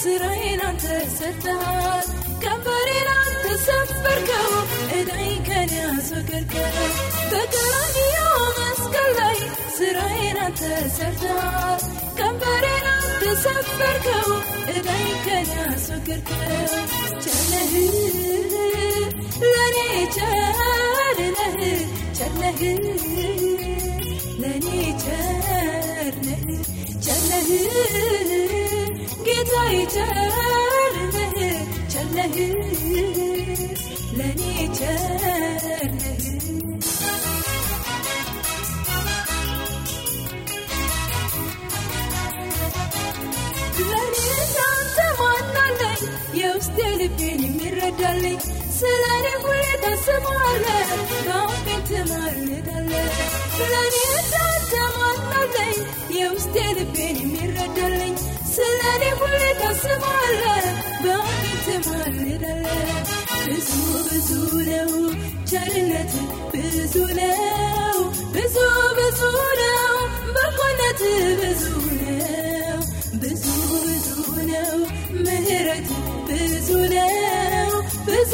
ስራዬን አንተ ሰርተሃል ቀንበሬን አንተ ሰበርከው። እዳይ ከኔ አስወገድከው። በቀራንዮ መስቀል ላይ ስራዬን አንተ ሰርተሃል ቀንበሬን አንተ ሰበርከው። እዳይ ከኔ አስወገድከው። ቸነህ ለእኔ ቸርነህ ቸርነህ ለእኔ ቸርነህ ቸርነህ ጌታዬ ቸርነህ ቸርነህ ለእኔ ቸርነህ ለእኔ እንዳንተ ማናለኝ የውስጤ ልቤን የሚረዳልኝ ስለ እኔ ሁሌ ታስባለህ በአፌን ትማልዳለህ ለእኔ ብዙ ብዙ ነው ቸርነት ብዙ ነው ብዙ ብዙ ነው በጎነት ብዙ ነው ብዙ ብዙ ነው ምህረት ብዙ ነው ብዙ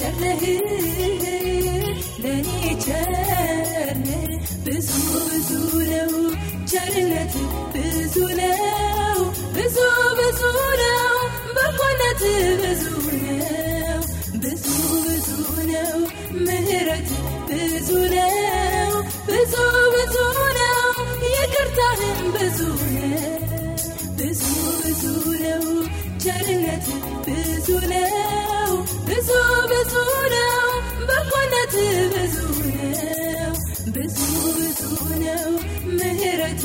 ቸርነህ ቸርነህ ብዙ ብዙ ነው ብዙ ነው ብዙ ብዙ ነው በጎነት ብዙ ነው ብዙ ብዙ ነው ምህረት ብዙ ነው ብዙ ብዙ ነው ይቅርታህም ብዙ ብዙ ብዙ ነው ቸርነት ብዙ ነው ብዙ ብዙ ነው። በጎነት ብዙ ነው። ብዙ ብዙ ነው። ምህረት